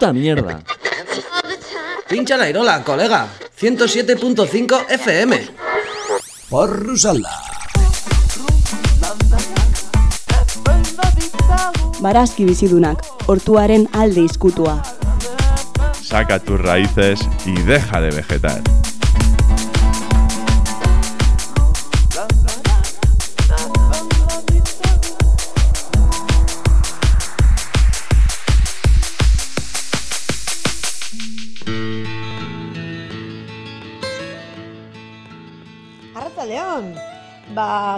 puta mierda. Pincha la irola, colega. 107.5 FM. Porrusalda. Barazki bizidunak, hortuaren alde izkutua. Saca tus raíces y deja de vegetar.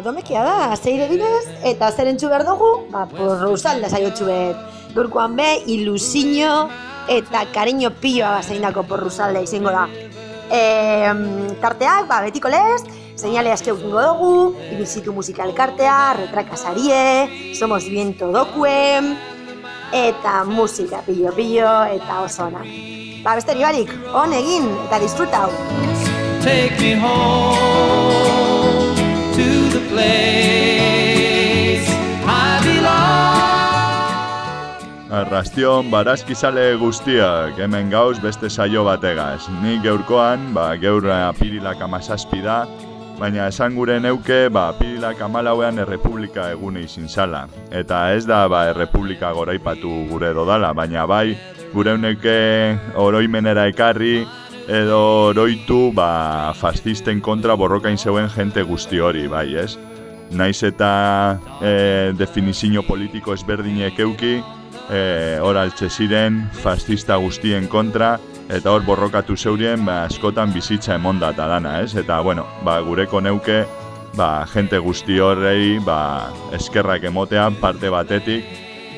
Domekia da, zeire dinez, eta zer entzu behar dugu, ba, porruzalda zaiotxu bet. Gaurkoan be, ilusiño eta kariño pilloa zeindako porruzalda izango da. E, tarteak, ba, betiko lez, seinale aske ukingo dugu, ibizitu musikal kartea, retrakasarie, somos viento dokuen, eta musika pillo-pillo eta oso ona. Ba, beste barik, on egin eta disfrutau. take me home place I belong. Arrastion barazkizale guztiak, hemen gauz beste saio bategaz. Ni geurkoan, ba, geur apirilak amazazpi da, baina esan gure neuke, ba, apirilak amalauean errepublika egune izin zala. Eta ez da, ba, errepublika goraipatu gure dodala, baina bai, gure neuke oroimenera ekarri, edo oroitu ba, fascisten kontra borrokain zeuen jente guzti hori, bai, ez? Naiz eta e, definizio politiko ezberdinek euki, e, hor altxe ziren fascista guztien kontra, eta hor borrokatu zeurien ba, askotan bizitza emonda eta dana, ez? Eta, bueno, ba, gureko neuke, ba, jente guzti horrei ba, eskerrak emotean parte batetik,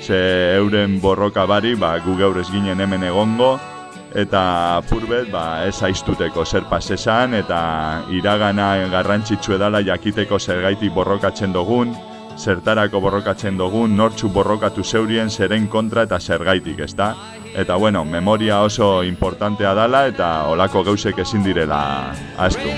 ze euren borroka bari, ba, gu gaur ez ginen hemen egongo, eta purbet ba, ez aiztuteko zer pasesan eta iragana garrantzitsu edala jakiteko zergaitik borrokatzen dugun, zertarako borrokatzen dugun, nortzu borrokatu zeurien zeren kontra eta zergaitik, ezta? Eta bueno, memoria oso importantea dala eta olako gauzek ezin direla astu.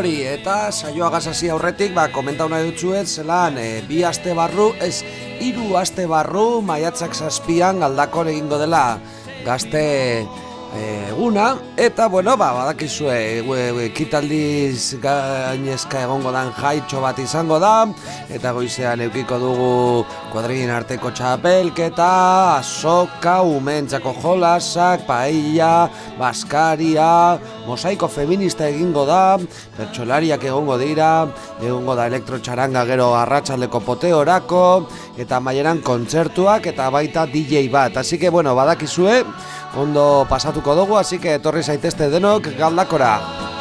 Hori eta saioa gazasi aurretik, ba, komentau nahi dutzuet, zelan, e, bi aste barru, ez, hiru aste barru, maiatzak zazpian aldakon egingo dela gazte e, eguna, eta, bueno, ba, badakizue, ekitaldiz gainezka egongo dan jaitxo bat izango da, eta goizean eukiko dugu kuadrien arteko txapelketa, azoka, umentzako jolasak, paella, baskaria, mosaiko feminista egingo da, pertsolariak egongo dira, egongo da elektrotxaranga gero arratsaldeko poteorako, eta maieran kontzertuak eta baita DJ bat. Así que, bueno, badakizue, ondo pasatuko dugu, así que etorri zaitezte denok galdakora.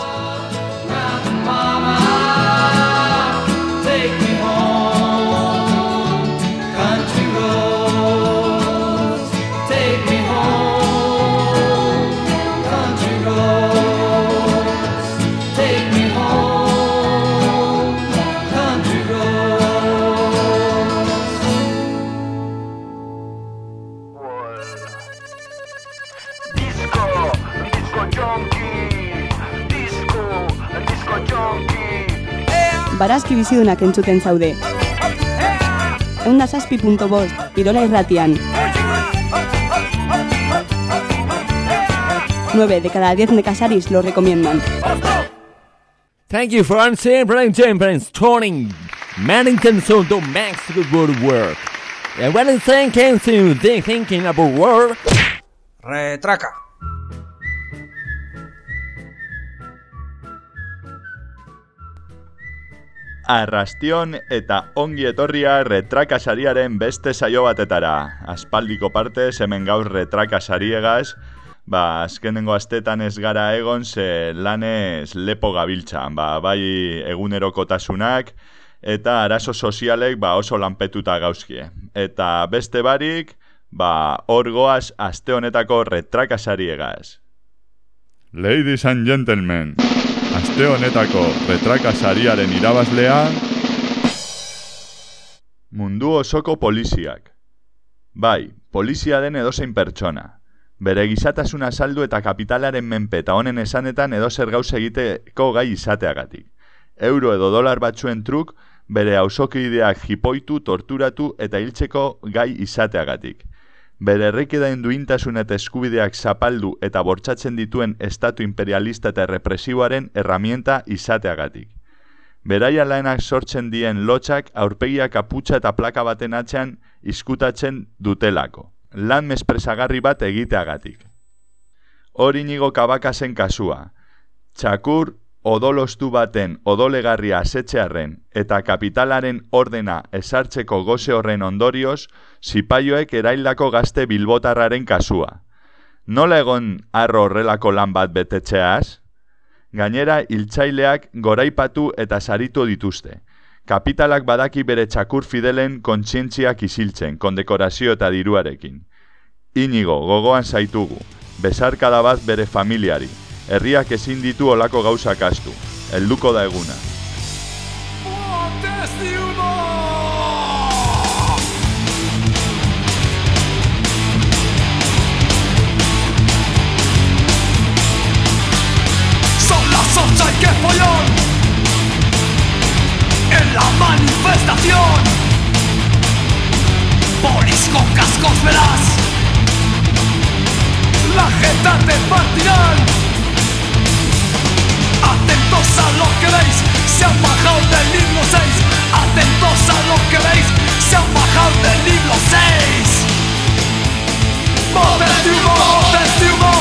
Barazki bizidunak entzuten zaude. Eunda zazpi punto bost, Irola irratian. 9 de cada 10 necasaris lo recomiendan. Thank you for answering, Brian James, turning Manington so to max the good work. And when it's thinking thinking about work, Retraka. Arrastion eta ongi etorria retrakasariaren beste saio batetara. Aspaldiko parte hemen gaur retrakasariegaz, ba, azkenengo astetan ez gara egon ze lanez lepo gabiltzan, ba, bai egunerokotasunak eta arazo sozialek ba, oso lanpetuta gauzkie. Eta beste barik, ba, hor goaz aste honetako retrakasariegaz. Ladies and gentlemen, aste honetako retrakasariaren irabazlea mundu osoko poliziak. Bai, polizia den edozein pertsona. Bere gizatasuna saldu eta kapitalaren menpe eta honen esanetan edo zer gauza egiteko gai izateagatik. Euro edo dolar batzuen truk, bere auzokideak jipoitu, torturatu eta hiltzeko gai izateagatik. Bere herrikideen duintasun eta eskubideak zapaldu eta bortsatzen dituen estatu imperialista eta represiboaren erramienta izateagatik. Beraia laenak sortzen dien lotxak aurpegia kaputxa eta plaka baten atzean izkutatzen dutelako. Lan mespresagarri bat egiteagatik. Hori nigo kabakasen kasua. Txakur odolostu baten odolegarria asetxearren eta kapitalaren ordena esartzeko goze horren ondorioz, zipaioek eraildako gazte bilbotarraren kasua. Nola egon arro horrelako lan bat betetxeaz? Gainera, hiltzaileak goraipatu eta saritu dituzte. Kapitalak badaki bere txakur fidelen kontzientziak isiltzen, kondekorazio eta diruarekin. Inigo, gogoan zaitugu, besarkada bat bere familiari, herriak ezin ditu olako gauzak astu, helduko da eguna. Son las ocho hay que follón. En la manifestación. Polis con cascos verás. La jeta te partirán Atentos a lo que veis Se han bajado del libro 6 Atentos a lo que veis Se han bajado del libro 6 Botes de humo, botes de humo.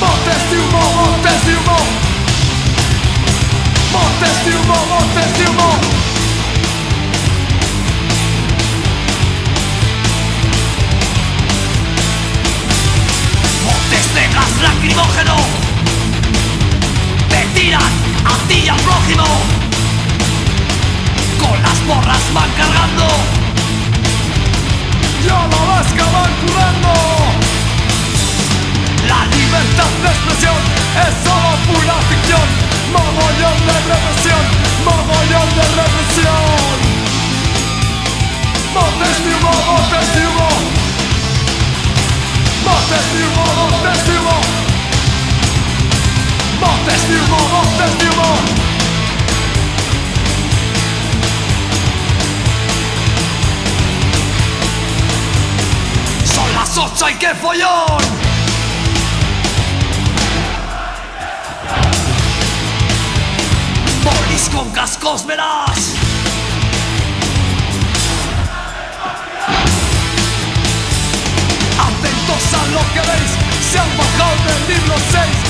Botes de humo, botes de humo. Botes de humo, botes de humo. Botes de gas lacrimógeno a ti y al Con las porras van cargando. Y a la vasca van curando. La libertad de expresión es solo pura ficción. Mogollón de represión, mogollón de represión. Botes de humo, botes de de Botes de humo, botes de humo Son las ocho y qué follón Polis con cascos verás Atentos a lo que veis Se han bajado del libro 6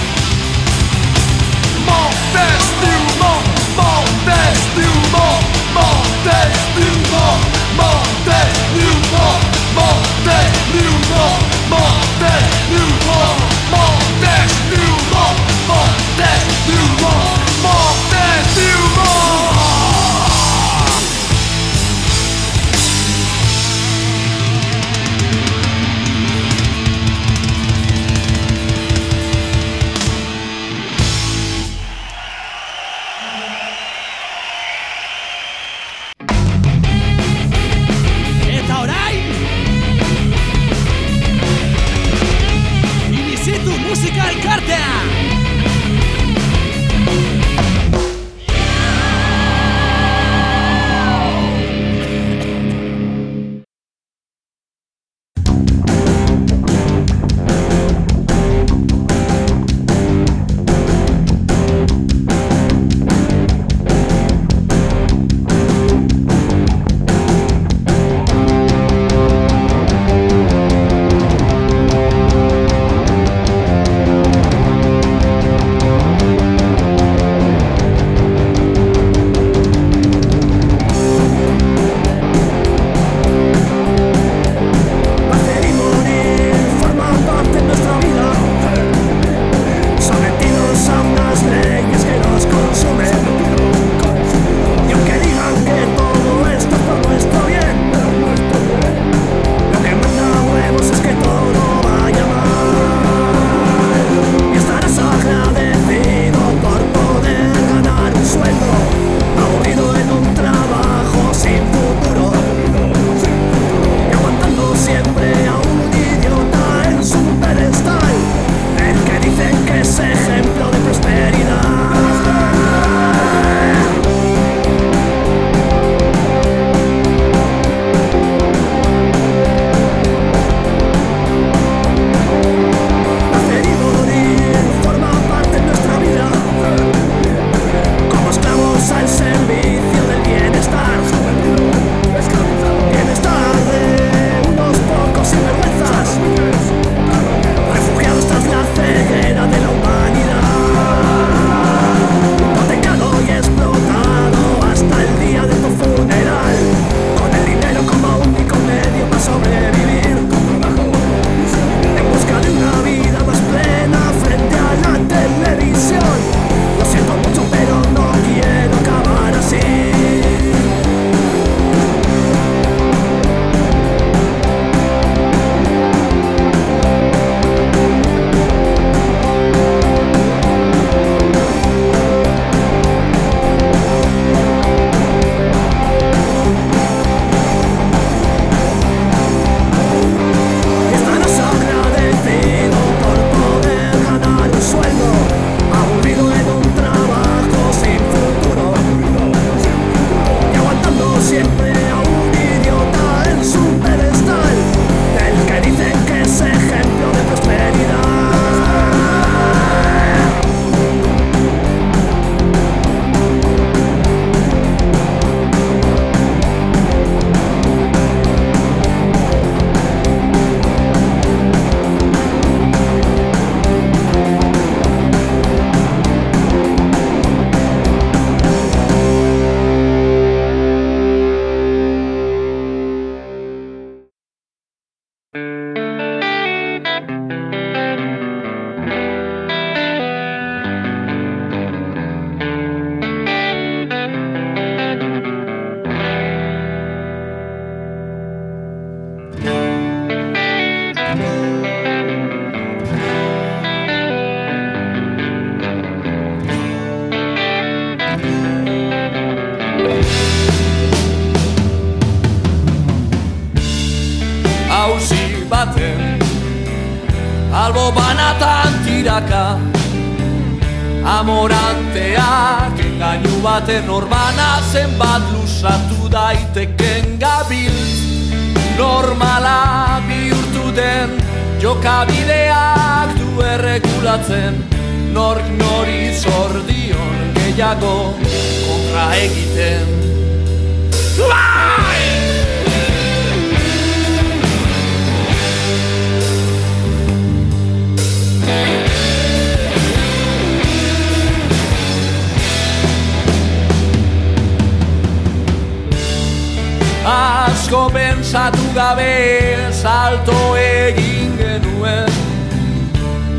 Asko pensatu gabe salto egin genuen.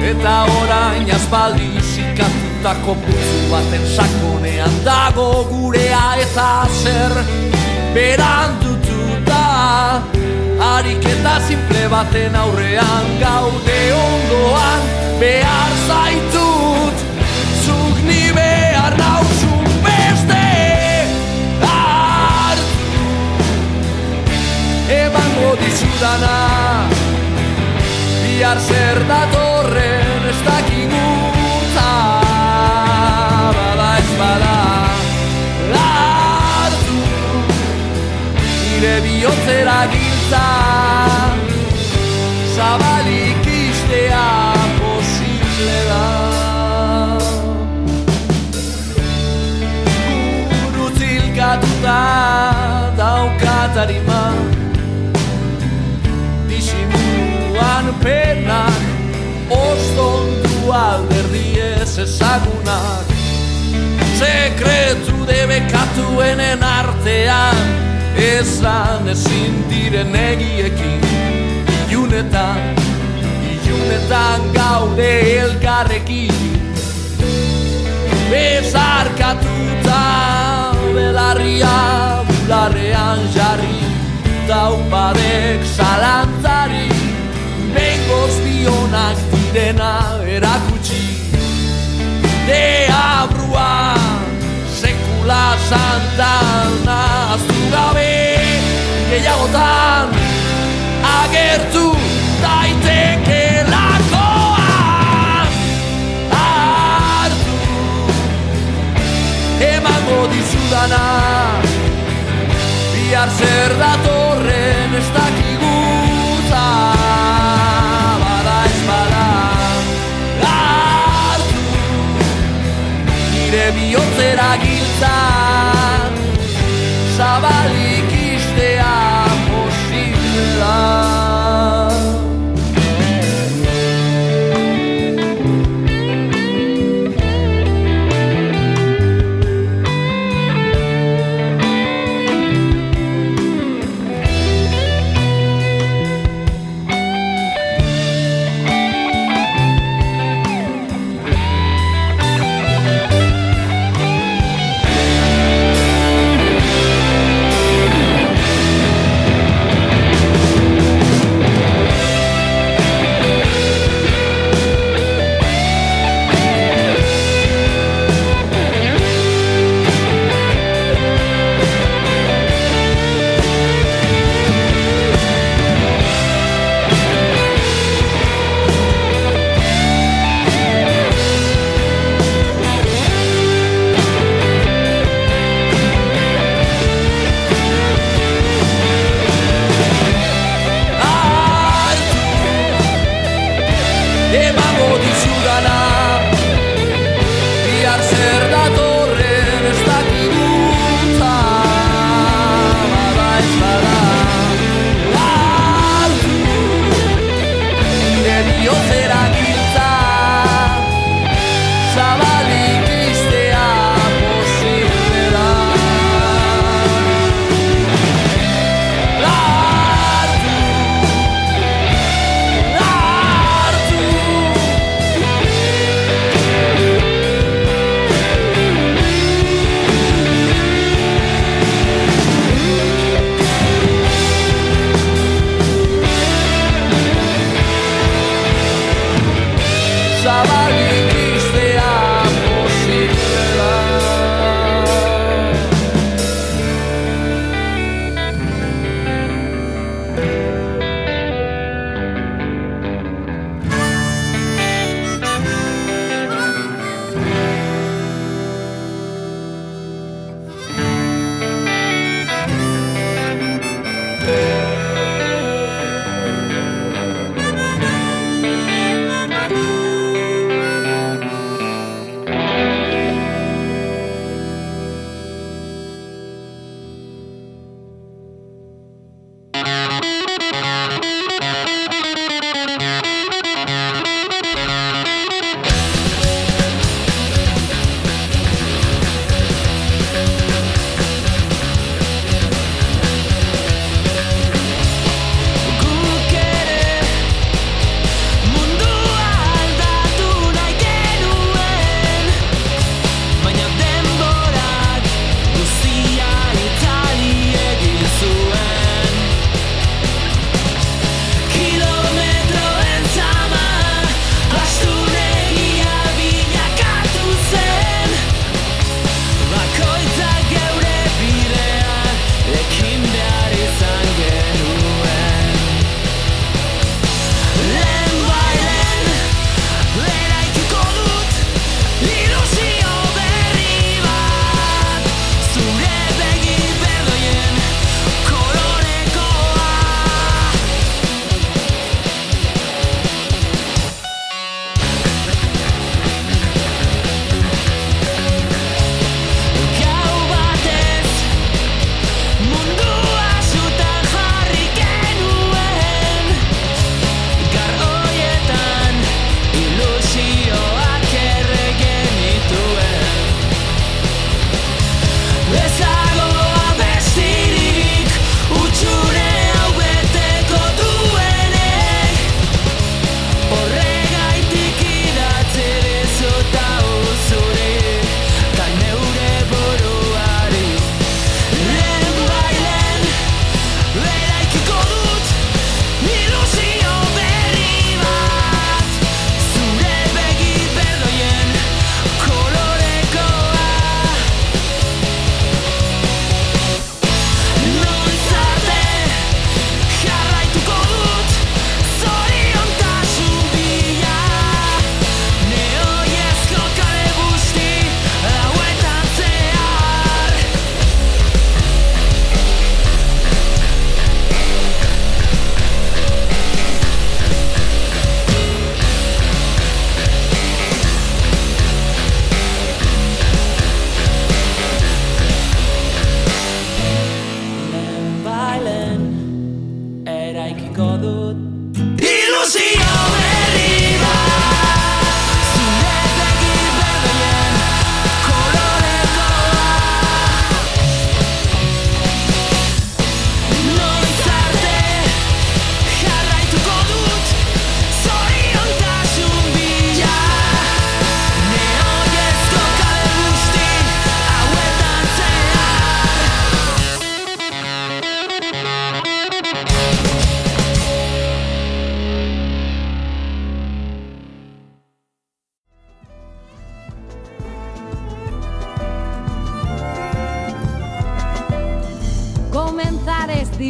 Eta orain azpaldi zikatutako putzu baten sakonean dago gurea eta zer. Berandututa Ariketa simple baten aurrean gaude ondoan behar zaitut Zuk ni behar Emango dizudana. Bihar zer datorren ez dakiguta Bada ez bada Hartu Nire bihotzera giltza. Zabalik istea posible da. Gurutzilkatuta daukatarima Disimuan penak Ostondu alderdi ez ezagunak. Sekretu debekatuenen artean Ezan ezin diren egiekin. Ilunetan, ilunetan gaude elkarrekin. Bezarkatuta belarria bularrean jarri Daupadek zalantzari direna erakutsi. Deabrua sekula santan Aztu gabe gehiagotan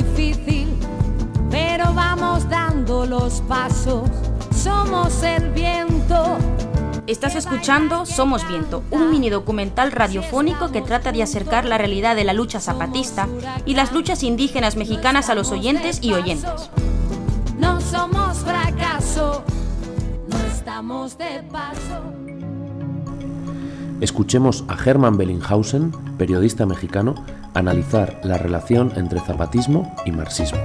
difícil, pero vamos dando los pasos. Somos el viento. Estás escuchando Somos Viento, un mini documental radiofónico que trata de acercar la realidad de la lucha zapatista y las luchas indígenas mexicanas a los oyentes y oyentes. No somos fracaso, no estamos de paso. Escuchemos a Hermann Bellinghausen, periodista mexicano, analizar la relación entre zapatismo y marxismo.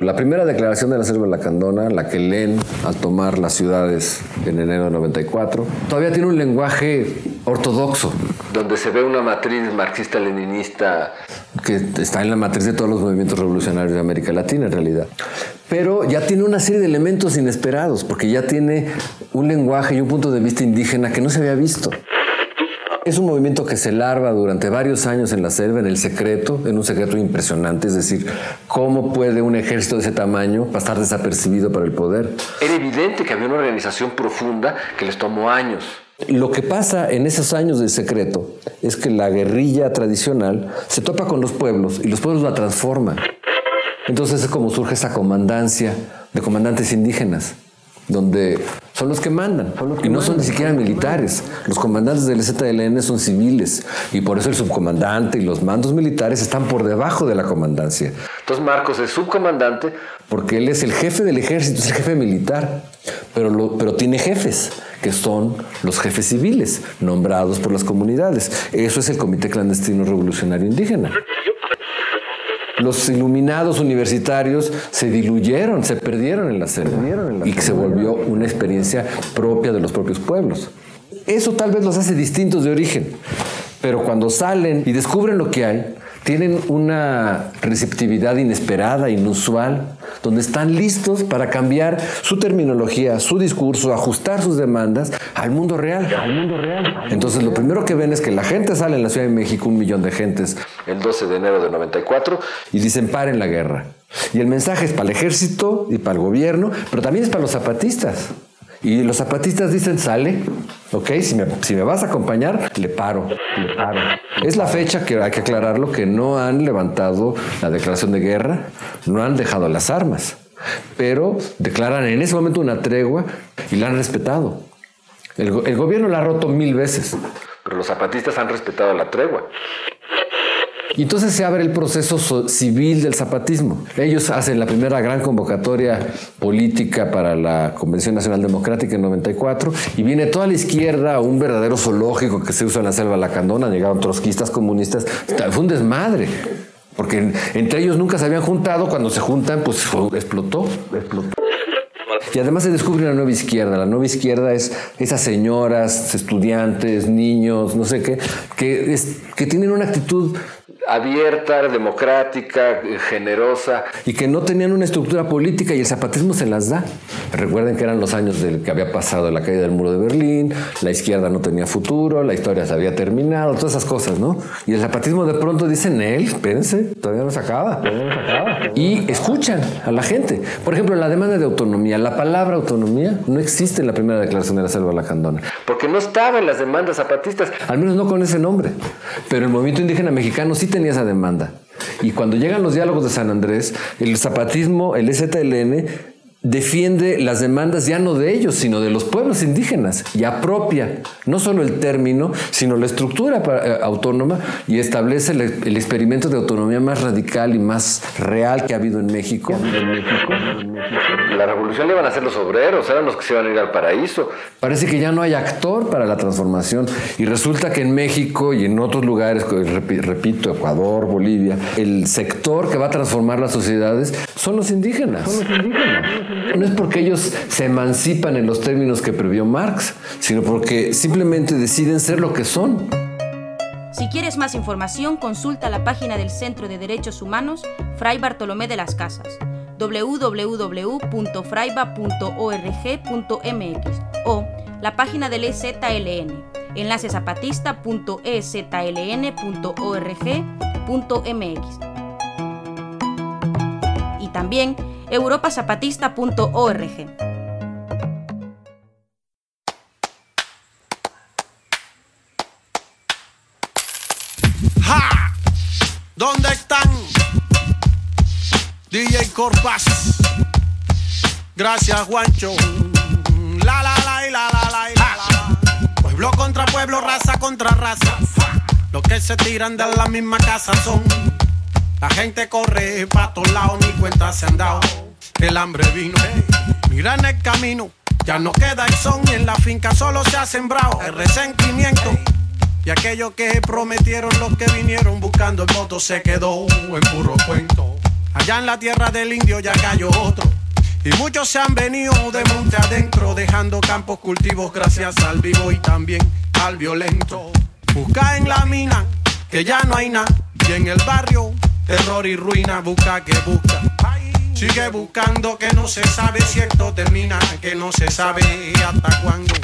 La primera declaración de la selva lacandona, la que leen al tomar las ciudades en enero de 94, todavía tiene un lenguaje ortodoxo, donde se ve una matriz marxista-leninista que está en la matriz de todos los movimientos revolucionarios de América Latina en realidad. Pero ya tiene una serie de elementos inesperados, porque ya tiene un lenguaje y un punto de vista indígena que no se había visto. Es un movimiento que se larva durante varios años en la selva, en el secreto, en un secreto impresionante. Es decir, ¿cómo puede un ejército de ese tamaño pasar desapercibido para el poder? Era evidente que había una organización profunda que les tomó años. Lo que pasa en esos años de secreto es que la guerrilla tradicional se topa con los pueblos y los pueblos la transforman. Entonces es como surge esa comandancia de comandantes indígenas donde son los que mandan y no son ni siquiera militares. Los comandantes del ZLN son civiles y por eso el subcomandante y los mandos militares están por debajo de la comandancia. Entonces Marcos es subcomandante porque él es el jefe del ejército, es el jefe militar, pero, lo- pero tiene jefes que son los jefes civiles nombrados por las comunidades. Eso es el Comité Clandestino Revolucionario Indígena. Los iluminados universitarios se diluyeron, se perdieron en la selva y que se volvió una experiencia propia de los propios pueblos. Eso tal vez los hace distintos de origen, pero cuando salen y descubren lo que hay, tienen una receptividad inesperada, inusual, donde están listos para cambiar su terminología, su discurso, ajustar sus demandas al mundo real. Entonces lo primero que ven es que la gente sale en la Ciudad de México, un millón de gentes, el 12 de enero de 94, y dicen paren la guerra. Y el mensaje es para el ejército y para el gobierno, pero también es para los zapatistas. Y los zapatistas dicen, sale, ok, si me, vas a acompañar, le paro, le paro. Es la fecha que hay que aclararlo, que no han levantado la declaración de guerra, no han dejado las armas, pero declaran en ese momento una tregua y la han respetado. El gobierno la ha roto mil veces, pero los zapatistas han respetado la tregua. Y entonces se abre el proceso so- civil del zapatismo. Ellos hacen la primera gran convocatoria política para la Convención Nacional Democrática en 94 y viene toda la izquierda, un verdadero zoológico que se usa en la selva lacandona, llegaron trotskistas comunistas, fue un desmadre. Porque en- entre ellos nunca se habían juntado, cuando se juntan, pues explotó, explotó. Y además se descubre una nueva izquierda. La nueva izquierda es esas señoras, estudiantes, niños, no sé qué, que tienen una actitud abierta, democrática, generosa y que no tenían una estructura política y el zapatismo se las da. Recuerden que eran los años del que había pasado la caída del muro de Berlín, la izquierda no tenía futuro, la historia se había terminado, todas esas cosas, ¿no? Y el zapatismo de pronto dicen, él, espérense, todavía no se acaba. Y escuchan a la gente. Por ejemplo, la demanda de autonomía. La palabra autonomía no existe en la primera declaración de la selva lacandona. Porque no estaba en las demandas zapatistas, al menos no con ese nombre. Pero el movimiento indígena mexicano sí tenía esa demanda. Y cuando llegan los diálogos de San Andrés, el zapatismo, el ZLN, defiende las demandas ya no de ellos, sino de los pueblos indígenas y apropia no solo el término, sino la estructura eh, autónoma y establece el, el experimento de autonomía más radical y más real que ha habido en México. La revolución le iban a hacer los obreros, eran los que se iban a ir al paraíso. Parece que ya no hay actor para la transformación y resulta que en México y en otros lugares, repito, Ecuador, Bolivia, el sector que va a transformar las sociedades son los indígenas. No es porque ellos se emancipan en los términos que previó Marx, sino porque simplemente deciden ser lo que son. Si quieres más información, consulta la página del Centro de Derechos Humanos Fray Bartolomé de las Casas www.fraiba.org.mx o la página del EZLN enlacezapatista.ezln.org.mx también europazapatista.org. ¿Dónde están? DJ Corpaz. Gracias, Juancho. La la la y la la la y la la. Pueblo contra pueblo, raza contra raza. Los que se tiran de la misma casa son. La gente corre pa' todos lados, ni cuenta se han dado. El hambre vino. Mira en el camino, ya no queda el son y en la finca solo se ha sembrado el resentimiento. Y aquello que prometieron los que vinieron buscando el voto se quedó en puro cuento. Allá en la tierra del indio ya cayó otro. Y muchos se han venido de monte adentro, dejando campos cultivos gracias al vivo y también al violento. Busca en la mina, que ya no hay nada. Y en el barrio, terror y ruina, busca que busca. Sigue buscando que no se sabe si esto termina, que no se sabe hasta cuándo.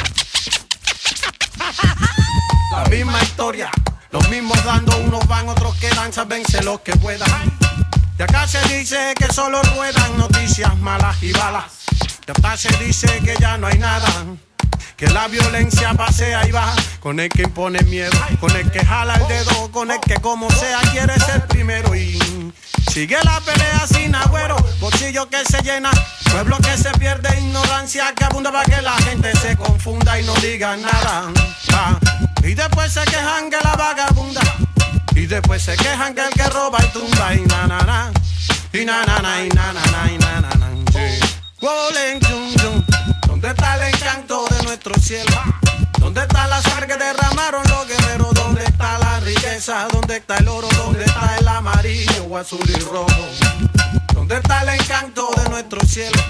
La misma historia, los mismos dando, unos van, otros quedan, sábense los que puedan. Y acá se dice que solo ruedan noticias malas y balas. Y acá se dice que ya no hay nada. Que la violencia pasea y va con el que impone miedo, con el que jala el dedo, con el que como sea quiere ser primero y sigue la pelea sin agüero, bolsillo que se llena, pueblo que se pierde, ignorancia que abunda para que la gente se confunda y no diga nada. Ah, Y después se quejan que la vagabunda, y después se quejan que el que roba y tumba y na na na, y na na na y na na na y na na na. sí. Cielo? ¿Dónde está la sangre que derramaron los guerreros? ¿Dónde está la riqueza? ¿Dónde está el oro? ¿Dónde está el amarillo, azul y rojo? ¿Dónde está el encanto de nuestro cielo?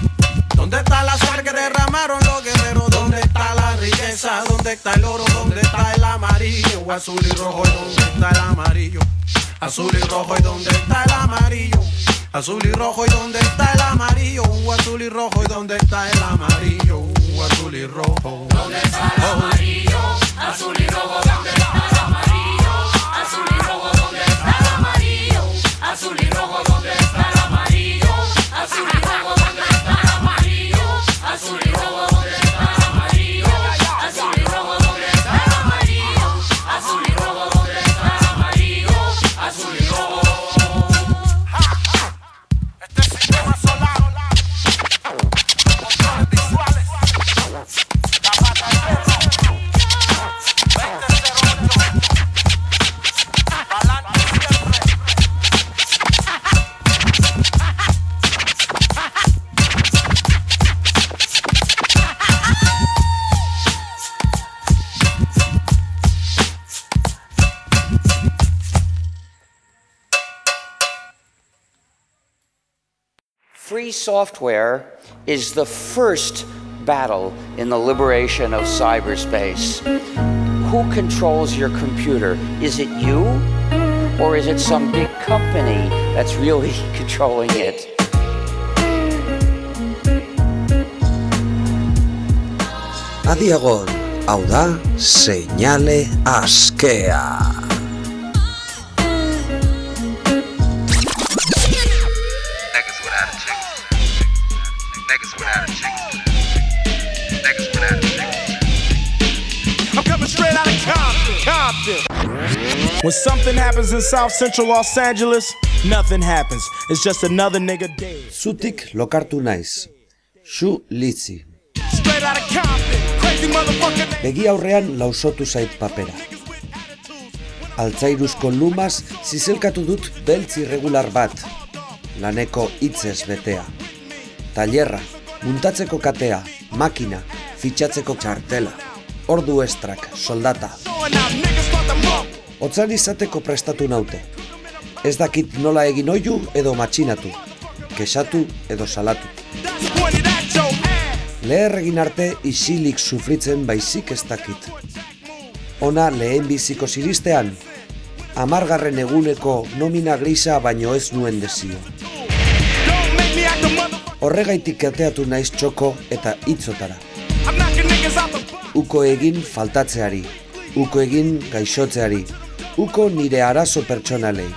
¿Dónde está la sangre que derramaron los guerreros? ¿Dónde está la riqueza? ¿Dónde está el oro? ¿Dónde está el amarillo, azul y rojo? ¿Y ¿Dónde está el amarillo? Azul y rojo, ¿y dónde está el amarillo? Azul y rojo, ¿y dónde está el amarillo? Azul y rojo, ¿y dónde está el amarillo? Azul y rojo. ¿Dónde está el amarillo? Azul y rojo, ¿dónde Software is the first battle in the liberation of cyberspace. Who controls your computer? Is it you? Or is it some big company that's really controlling it? Adiagon, askea. When something happens in South Central Los Angeles, nothing happens. It's just another nigga dead. Zutik lokartu naiz. Xu litzi. Begi aurrean lausotu zait papera. Altzairuzko lumaz zizelkatu dut beltz irregular bat. Laneko hitzez betea. Tailerra, muntatzeko katea, makina, fitxatzeko txartela. Ordu estrak, soldata. Otzan izateko prestatu naute. Ez dakit nola egin oiu edo matxinatu. Kesatu edo salatu. Leher egin arte isilik sufritzen baizik ez dakit. Ona lehen biziko ziristean, amargarren eguneko nomina grisa baino ez nuen desio. Horregaitik ateatu naiz txoko eta hitzotara. Uko egin faltatzeari, uko egin gaixotzeari, uko nire arazo pertsonalei,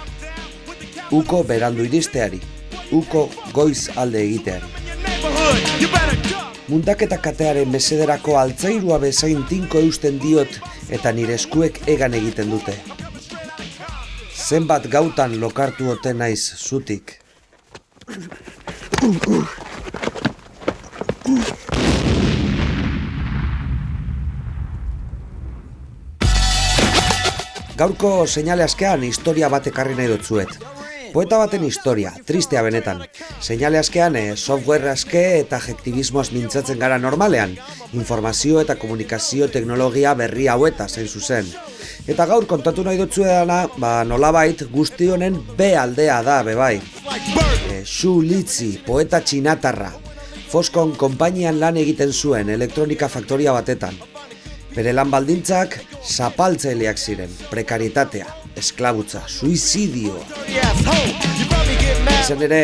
uko berandu iristeari, uko goiz alde egiteari. Mundaketa katearen mesederako altzairua bezain tinko eusten diot eta nire eskuek egan egiten dute. zenbat gautan lokartu ote naiz zutik. Gaurko seinale askean historia bat ekarri nahi dutzuet. Poeta baten historia, tristea benetan. Seinale askean eh, software aske eta jektibismoaz mintzatzen gara normalean. Informazio eta komunikazio teknologia berri haueta zein zuzen. Eta gaur kontatu nahi dutzuedana, ba nolabait guzti honen B aldea da bebai. E, Xu Litzi, poeta txinatarra. Foskon konpainian lan egiten zuen elektronika faktoria batetan. Bere lan baldintzak zapaltzaileak ziren, prekaritatea, esklabutza, suizidioa. Izan ere,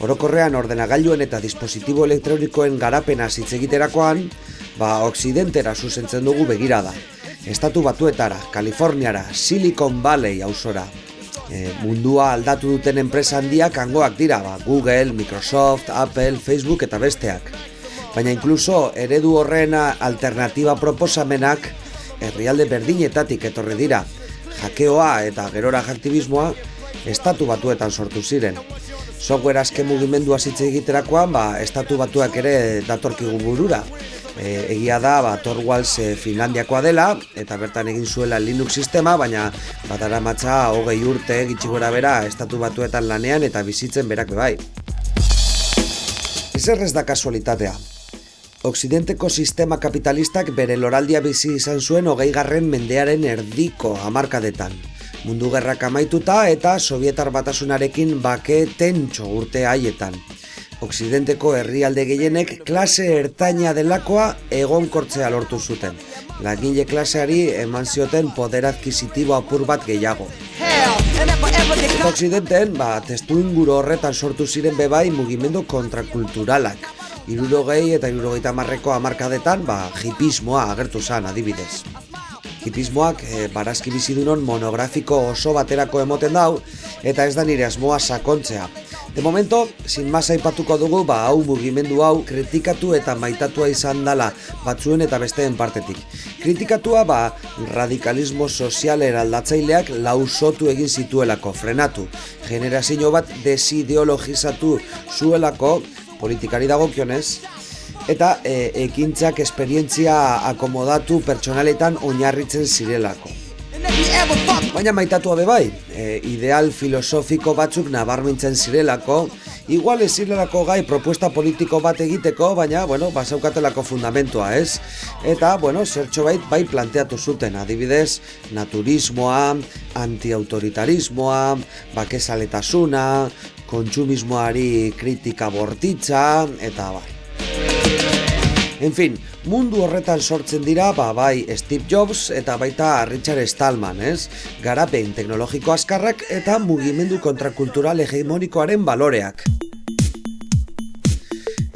orokorrean ordenagailuen eta dispositibo elektronikoen garapena hitz egiterakoan, ba Occidentera zuzentzen dugu begirada. Estatu batuetara, Kaliforniara, Silicon Valley ausora. E, mundua aldatu duten enpresa handiak hangoak dira, ba, Google, Microsoft, Apple, Facebook eta besteak. Baina inkluso eredu horrena alternatiba proposamenak herrialde berdinetatik etorri dira. Jakeoa eta gerora jaktibismoa estatu batuetan sortu ziren. Software azke mugimendua zitze egiterakoan, ba, estatu batuak ere datorkigu burura. E, egia da, ba, Torvalds e, Finlandiakoa dela, eta bertan egin zuela Linux sistema, baina batara matza hogei urte gitxigora bera estatu batuetan lanean eta bizitzen berak bai. Ezer ez da kasualitatea. Oksidenteko sistema kapitalistak bere loraldia bizi izan zuen hogei garren mendearen erdiko hamarkadetan. Mundu gerrak amaituta eta Sovietar batasunarekin bake tentxo urte haietan. Oksidenteko herrialde gehienek klase ertaina delakoa egonkortzea lortu zuten. Lagile klaseari eman zioten poder adquisitibo apur bat gehiago. Oksidenten, ba, testu inguru horretan sortu ziren bebai mugimendu kontrakulturalak. Irurogei eta irurogeita marreko amarkadetan, ba, hipismoa agertu zan adibidez. Hipismoak e, barazki bizidunon monografiko oso baterako emoten dau, eta ez da nire asmoa sakontzea. De momento, sin más aipatuko dugu, ba, hau mugimendu hau kritikatu eta maitatua izan dala batzuen eta besteen partetik. Kritikatua, ba, radikalismo sozial eraldatzaileak lausotu egin zituelako, frenatu. Generazio bat desideologizatu zuelako, politikari dagokionez, eta e, ekintzak esperientzia akomodatu pertsonaletan oinarritzen zirelako. Baina maitatua be bai, e, ideal filosofiko batzuk nabarmintzen zirelako, igual ez zirelako gai propuesta politiko bat egiteko, baina, bueno, basaukatelako fundamentua, ez? Eta, bueno, zertxo bait bai planteatu zuten, adibidez, naturismoa, antiautoritarismoa, bakezaletasuna, kontsumismoari kritika bortitza, eta bai. En fin, mundu horretan sortzen dira, ba, bai Steve Jobs eta baita Richard Stallman, ez? Garapen teknologiko azkarrak eta mugimendu kontrakultural hegemonikoaren baloreak.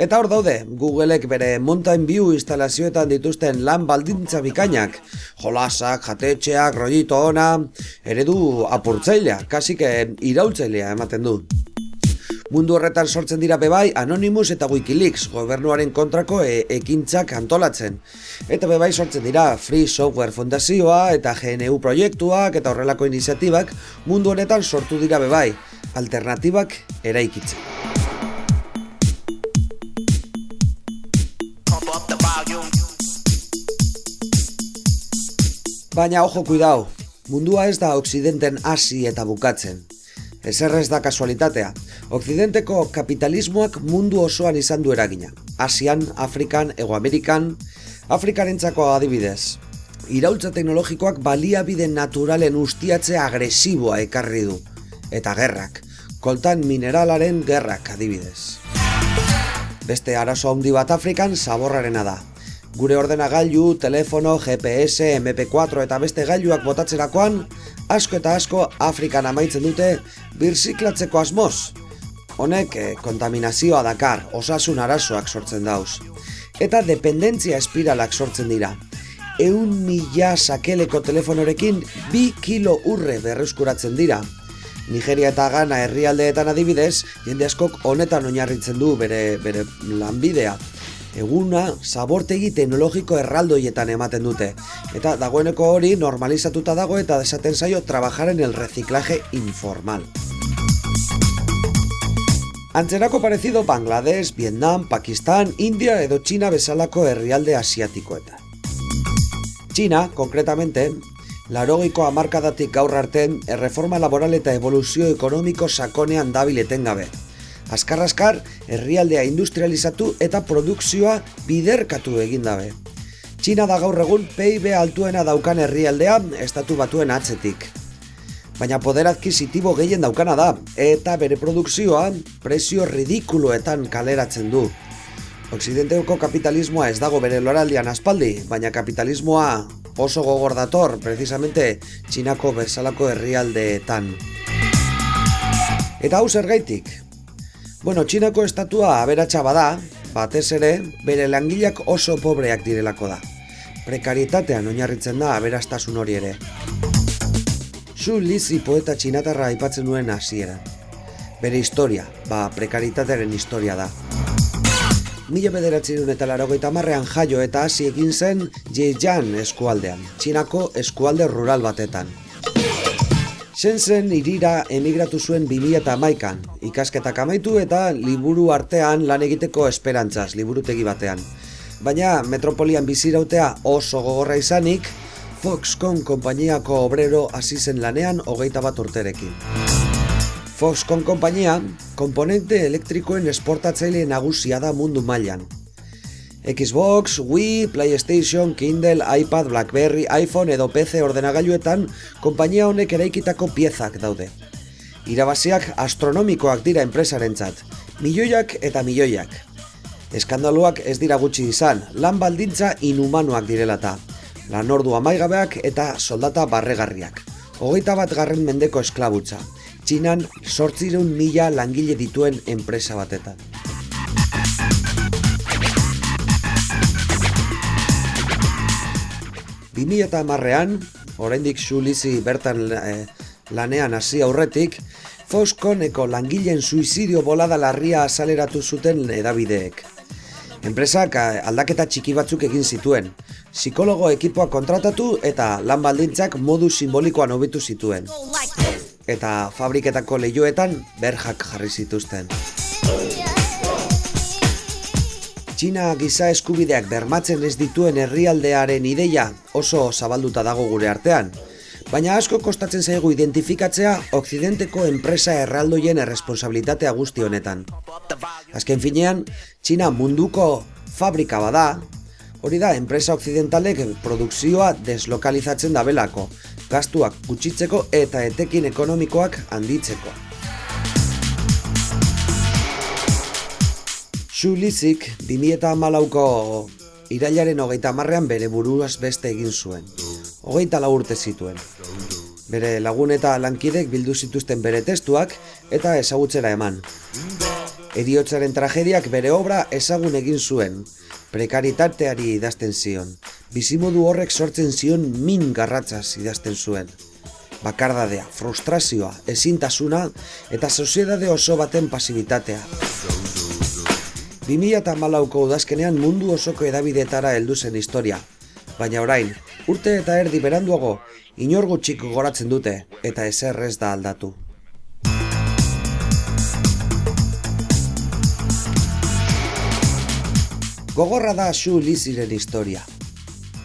Eta hor daude, Googleek bere Mountain View instalazioetan dituzten lan baldintza bikainak, jolasak, jatetxeak, rollito ona, eredu apurtzailea, kasike iraultzailea ematen du. Mundu horretan sortzen dira bebai Anonymous eta Wikileaks gobernuaren kontrako e ekintzak antolatzen. Eta bebai sortzen dira Free Software Fundazioa eta GNU proiektuak eta horrelako iniziatibak mundu honetan sortu dira bebai, alternatibak eraikitzen. Baina ojo kuidao, mundua ez da Occidenten hasi eta bukatzen. Ezer ez da kasualitatea. Okzidenteko kapitalismoak mundu osoan izan du eragina. Asian, Afrikan, Ego Amerikan, Afrikarentzako adibidez. Iraultza teknologikoak baliabide naturalen ustiatze agresiboa ekarri du. Eta gerrak, koltan mineralaren gerrak adibidez. Beste arazo handi bat Afrikan zaborrarena da. Gure ordenagailu, telefono, GPS, MP4 eta beste gailuak botatzerakoan, asko eta asko Afrikan amaitzen dute birziklatzeko asmoz. Honek eh, kontaminazioa dakar, osasun arazoak sortzen dauz. Eta dependentzia espiralak sortzen dira. Eun mila sakeleko telefonorekin bi kilo urre berreuskuratzen dira. Nigeria eta Ghana herrialdeetan adibidez, jende askok honetan oinarritzen du bere, bere lanbidea. Eguna zabortegi teknologiko erraldoietan ematen dute. Eta dagoeneko hori normalizatuta dago eta desaten zaio trabajar en el reciclaje informal. Antzerako parezido Bangladesh, Vietnam, Pakistan, India edo China bezalako herrialde asiatikoetan. China, konkretamente, larogeiko amarkadatik gaur arten, erreforma laboral eta evoluzio ekonomiko sakonean dabil etengabe. Azkar-azkar, herrialdea industrializatu eta produkzioa biderkatu egin dabe. Txina da gaur egun PIB altuena daukan herrialdea estatu batuen atzetik. Baina poder adquisitibo gehien daukana da, eta bere produkzioa prezio ridikuloetan kaleratzen du. Occidenteuko kapitalismoa ez dago bere loraldian aspaldi, baina kapitalismoa oso gogor dator, precisamente Txinako bezalako herrialdeetan. Eta hau zergaitik. Bueno, Txinako estatua aberatsa bada, batez ere, bere langileak oso pobreak direlako da. Prekaritatean oinarritzen da aberastasun hori ere. Su Lizi poeta txinatarra aipatzen nuen hasiera. Bere historia, ba, prekaritatearen historia da. Mila bederatzen eta larogeita marrean jaio eta hasi egin zen Jejan eskualdean, Txinako eskualde rural batetan. Shenzhen irira emigratu zuen 2000 eta maikan, ikasketak amaitu eta liburu artean lan egiteko esperantzaz, liburutegi batean. Baina metropolian bizirautea oso gogorra izanik, Foxconn konpainiako obrero hasi zen lanean hogeita bat urterekin. Foxconn konpainia, komponente elektrikoen esportatzaile nagusia da mundu mailan. Xbox, Wii, PlayStation, Kindle, iPad, Blackberry, iPhone edo PC ordenagailuetan konpainia honek eraikitako piezak daude. Irabaziak astronomikoak dira enpresarentzat, milioiak eta milioiak. Eskandaluak ez dira gutxi izan, lan baldintza inhumanoak direlata. Lan ordu amaigabeak eta soldata barregarriak. Hogeita bat garren mendeko esklabutza. Txinan sortzireun mila langile dituen enpresa batetan. Bimi eta marrean, oraindik Xulizi bertan eh, lanean hasi aurretik, Foxconneko langileen suizidio bolada larria azaleratu zuten edabideek. Enpresak eh, aldaketa txiki batzuk egin zituen. Psikologo ekipoa kontratatu eta lan baldintzak modu simbolikoan hobetu zituen. Eta fabriketako lehioetan berjak jarri zituzten. Txina giza eskubideak bermatzen ez dituen herrialdearen ideia oso zabalduta dago gure artean. Baina asko kostatzen zaigu identifikatzea Okzidenteko enpresa erraldoien erresponsabilitatea guzti honetan. Azken finean, Txina munduko fabrika bada, hori da enpresa okzidentalek produkzioa deslokalizatzen dabelako, gastuak gutxitzeko eta etekin ekonomikoak handitzeko. Xu Lizik, 2008ko irailaren hogeita marrean bere buruaz beste egin zuen. Hogeita urte zituen. Bere lagun eta lankidek bildu zituzten bere testuak eta ezagutzera eman. Eriotzaren tragediak bere obra ezagun egin zuen, prekaritateari idazten zion. Bizimodu horrek sortzen zion min garratzaz idazten zuen. Bakardadea, frustrazioa, ezintasuna eta soziedade oso baten pasibitatea. 2000 eta malauko udazkenean mundu osoko edabidetara heldu zen historia. Baina orain, urte eta erdi beranduago, inor gutxik goratzen dute eta ezer ez da aldatu. Gogorra da Xu Liziren historia.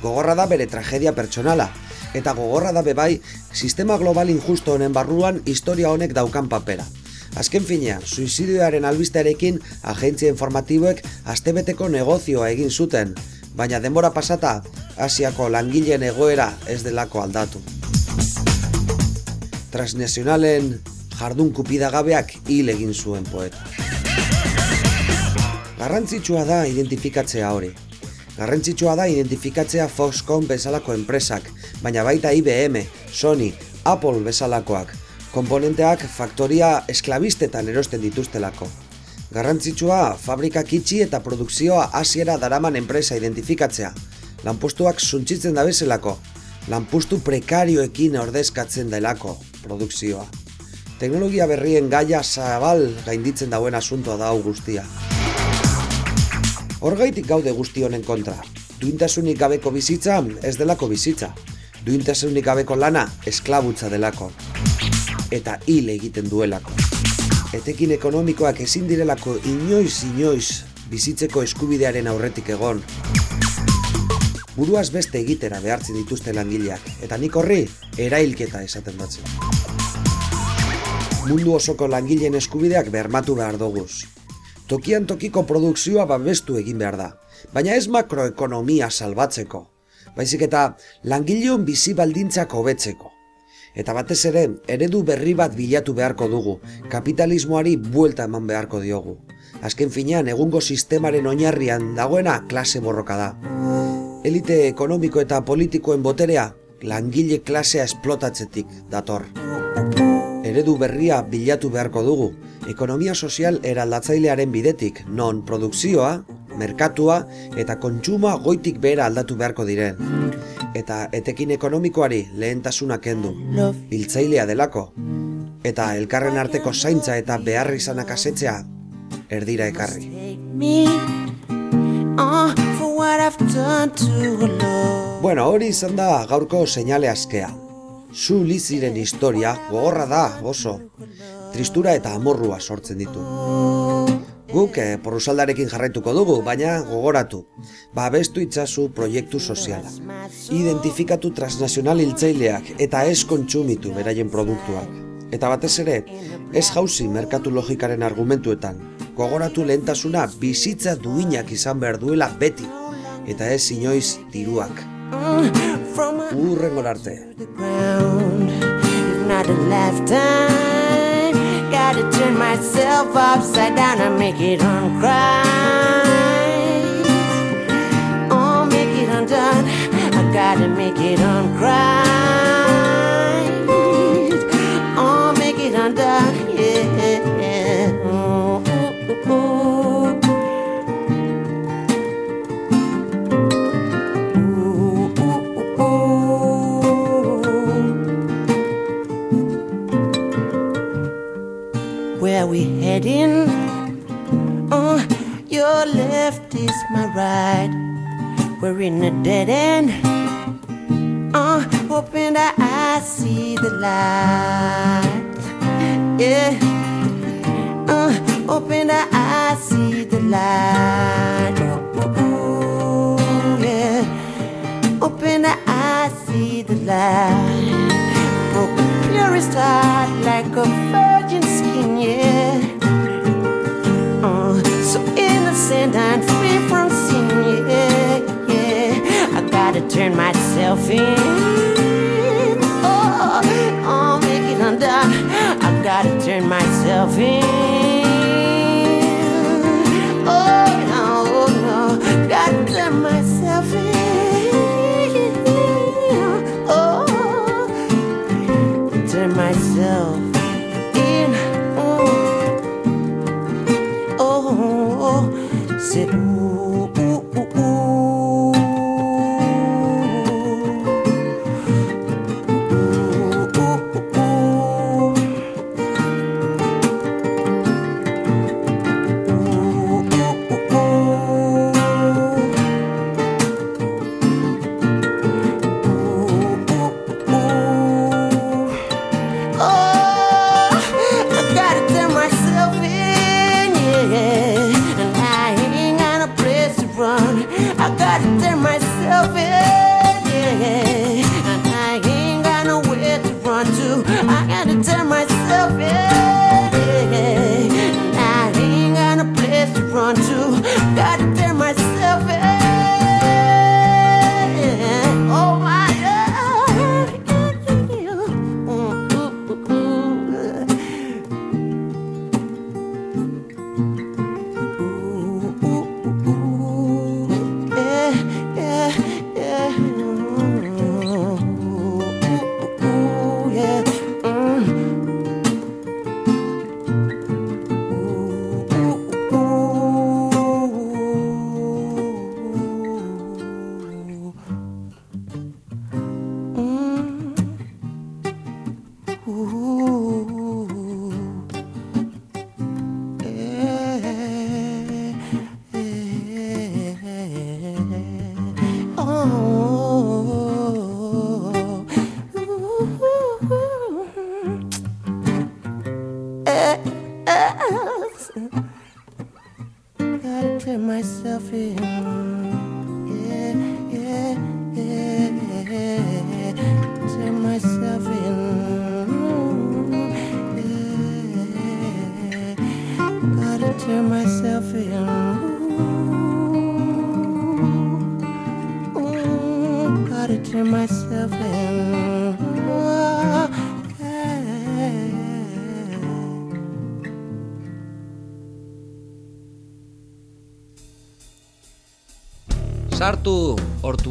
Gogorra da bere tragedia pertsonala, eta gogorra da bebai sistema global injusto honen barruan historia honek daukan papera. Azken finean, suizidioaren albistearekin agentzia informatiboek astebeteko negozioa egin zuten, baina denbora pasata, Asiako langileen egoera ez delako aldatu. Transnacionalen jardun kupidagabeak hil egin zuen poeta. Garrantzitsua da identifikatzea hori. Garrantzitsua da identifikatzea Foxconn bezalako enpresak, baina baita IBM, Sony, Apple bezalakoak, komponenteak faktoria esklabistetan erosten dituztelako. Garrantzitsua fabrikak itxi eta produkzioa hasiera daraman enpresa identifikatzea. Lanpostuak suntzitzen da bezalako, lanpostu prekarioekin ordezkatzen delako produkzioa. Teknologia berrien gaia zabal gainditzen dauen asuntoa da guztia. Horgaitik gaude guzti honen kontra. Duintasunik gabeko bizitza ez delako bizitza. Duintasunik gabeko lana esklabutza delako. Eta hil egiten duelako. Etekin ekonomikoak ezin direlako inoiz inoiz bizitzeko eskubidearen aurretik egon. Buruaz beste egitera behartzen dituzte langileak, eta nik horri erailketa esaten batzen. Mundu osoko langileen eskubideak bermatu behar doguz. Tokian tokiko produkzioa babestu egin behar da, baina ez makroekonomia salbatzeko, baizik eta langileon bizi baldintzak hobetzeko. Eta batez ere, eredu berri bat bilatu beharko dugu, kapitalismoari buelta eman beharko diogu. Azken finean, egungo sistemaren oinarrian dagoena klase borroka da. Elite ekonomiko eta politikoen boterea, langile klasea esplotatzetik dator. Eredu berria bilatu beharko dugu, ekonomia sozial eraldatzailearen bidetik, non produkzioa, merkatua eta kontsumoa goitik behera aldatu beharko diren. Eta etekin ekonomikoari lehentasuna kendu, biltzailea delako. Eta elkarren arteko zaintza eta behar izanak asetzea, erdira ekarri. Bueno, hori izan da gaurko seinale askea. Zu liziren historia gogorra da, oso. Tristura eta amorrua sortzen ditu. Guk eh, porrusaldarekin jarraituko dugu, baina gogoratu. Babestu itzazu proiektu soziala. Identifikatu transnazional hiltzaileak eta ez kontsumitu beraien produktuak. Eta batez ere, ez jauzi merkatu logikaren argumentuetan. Gogoratu lehentasuna bizitza duinak izan behar duela beti. Eta ez inoiz diruak. Urrengor arte. Gotta turn myself upside down and make it uncry. Oh, make it undone. I gotta make it uncry. Oh, make it undone. Heading? Uh, your left is my right. We're in a dead end. Uh, hoping that I see the light. Yeah. Uh, hoping that I see the light. Ooh, ooh, ooh, yeah. Hoping that I see the light. Broke the purest heart like a virgin skin, yeah. Innocent and free from sin, yeah, yeah. I gotta turn myself in. Oh, oh, make it undone. I gotta turn myself in.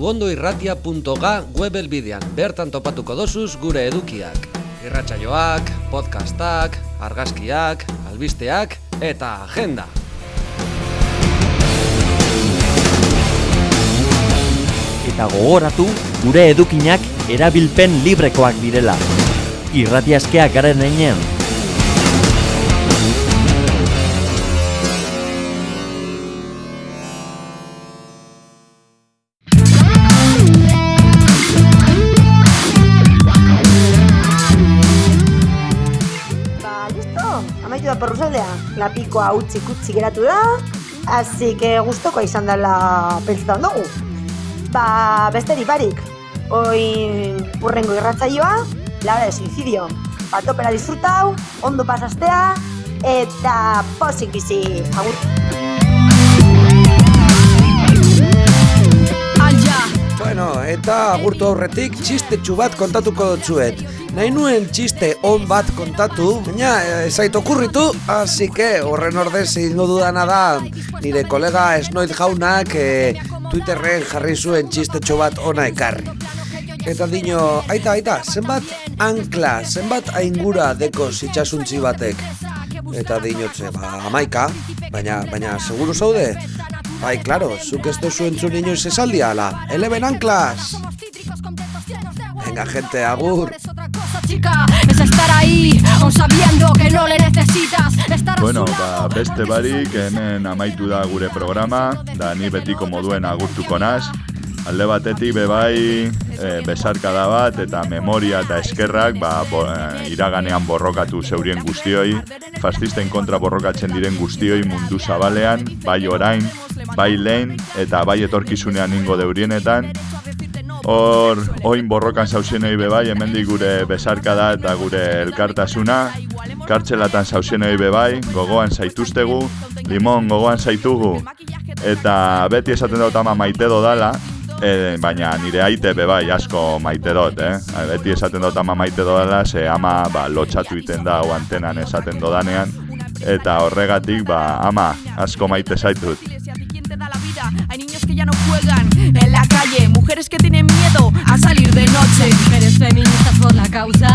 ortuondoirratia.ga web elbidean, bertan topatuko dosuz gure edukiak. Irratsaioak, podcastak, argazkiak, albisteak eta agenda. Eta gogoratu gure edukinak erabilpen librekoak direla. Irratiaskeak garen einean. Porrusaldea. Lapikoa utzi kutsi geratu da, así que gustoko izan dela pentsetan dugu. Ba, besterik barik, oin urrengo irratzaioa, la de suicidio. Ba, topera disfrutau, ondo pasastea, eta posik bizi, agur. Bueno, eta agurtu aurretik txistetxu bat kontatuko dutzuet. Nahi nuen txiste on bat kontatu, baina eh, ez zait okurritu, así que horren ordez egingo dudana da nire kolega Snoid jaunak eh, Twitterren jarri zuen txistetxo bat ona ekarri. Eta dino, aita, aita, zenbat ankla, zenbat aingura deko itxasuntzi batek. Eta dinotze, ba, amaika, baina, baina, seguru zaude? Bai, claro, zuk ez dozu entzun inoiz esaldi ala, eleven anklas! Venga, gente, agur! Chica, es estar ahí, aun sabiendo que no le necesitas. Estar Bueno, ba, beste barik hemen amaitu da gure programa, da ni betiko moduen agurtuko naz. Alde batetik bebai e, besarkada bat eta memoria eta eskerrak ba, bo, e, iraganean borrokatu zeurien guztioi, fascisten kontra borrokatzen diren guztioi mundu zabalean, bai orain, bai lehen eta bai etorkizunean ingo deurienetan, Hor, oin borrokan zauzienei bebai, hemendik gure besarkada eta gure elkartasuna, kartxelatan zauzienei bebai, gogoan zaituztegu, limon gogoan zaitugu, eta beti esaten dut ama maite dodala, e, baina nire aite bebai asko maite dut, eh? Beti esaten dut ama maite dodala, ze ama ba, lotxatu iten da o antenan esaten dodanean, eta horregatik ba, ama asko maite zaitut. Niños que ya no juegan en la calle, mujeres que tienen miedo a salir de noche. Mujeres feministas por la causa.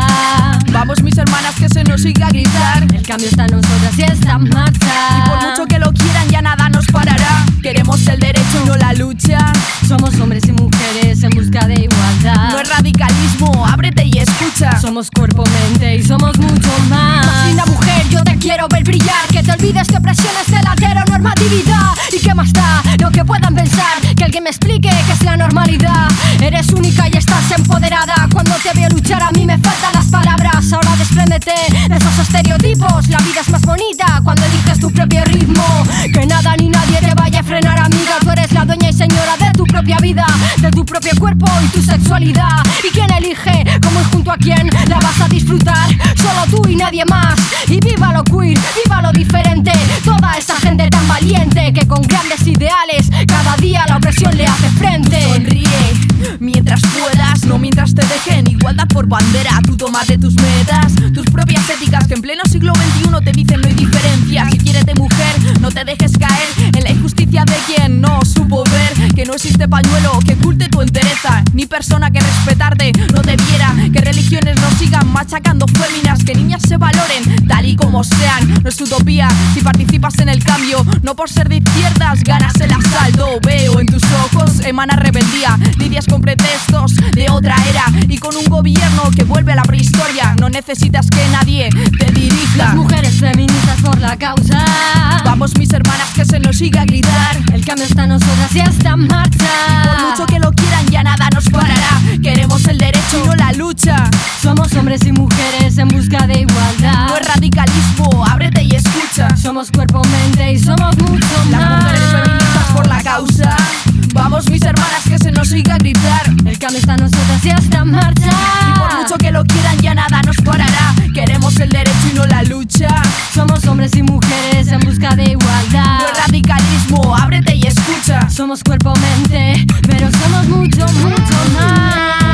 Vamos mis hermanas que se nos siga a gritar. El cambio está en nosotras y está en marcha. Y por mucho que lo quieran ya nada nos parará. Queremos el derecho, no la lucha. Somos hombres y mujeres en busca de igualdad. No es radicalismo, ábrete y escucha. Somos cuerpo, mente y somos mucho más. Más linda mujer, yo te quiero ver brillar. Que te olvides que opresión es de la heteronormatividad. ¿Y qué más da? Lo que puedan pensar, que alguien me explique qué es la normalidad. Eres única y estás empoderada. Cuando te veo luchar a mí me faltan las palabras. Ahora despréndete de esos estereotipos. La vida es más bonita cuando eliges tu propio ritmo. Que nada ni nadie te vaya a frenar, amiga. Tú eres la dueña y señora de tu propia vida, de tu propio cuerpo y tu sexualidad. ¿Y quién elige cómo y junto a quién la vas a disfrutar? Solo tú y nadie más. Y viva lo queer, viva lo diferente. Toda esa gente tan valiente que con grandes ideales cada día la opresión le hace frente. Sonríe mientras puedas, no mientras te dejen igualdad por bandera. Tú tómate tus metas, tus propias éticas que en pleno siglo XXI te dicen no hay diferencia. Si quieres de mujer, no te dejes caer en la injusticia de quien no supo ver que no existe pañuelo que oculte tu entereza, ni persona que respetarte no te viera. Que religiones no sigan machacando féminas, que niñas se valoren y como sean. No es utopía si participas en el cambio, no por ser de izquierdas ganas el asalto. Veo en tus ojos emana rebeldía, lidias con pretextos de otra era y con un gobierno que vuelve a la prehistoria. No necesitas que nadie te dirija. Las mujeres feministas por la causa. Vamos mis hermanas que se nos siga a gritar. El cambio está en nosotras y está en marcha. Por mucho que lo ya nada nos parará. Queremos el derecho y no la lucha. Somos hombres y mujeres en busca de igualdad. No es radicalismo, ábrete y escucha. Somos cuerpo, mente y somos mucho Las más. mujeres feministas por la causa. Vamos mis hermanas que se nos oiga gritar El cambio está en nosotras y hasta marcha. Y por mucho que lo quieran ya nada nos parará. Queremos el derecho y no la lucha. Somos hombres y mujeres en busca de igualdad. No es radicalismo, ábrete y escucha. Somos cuerpo-mente, pero somos mucho, mucho más.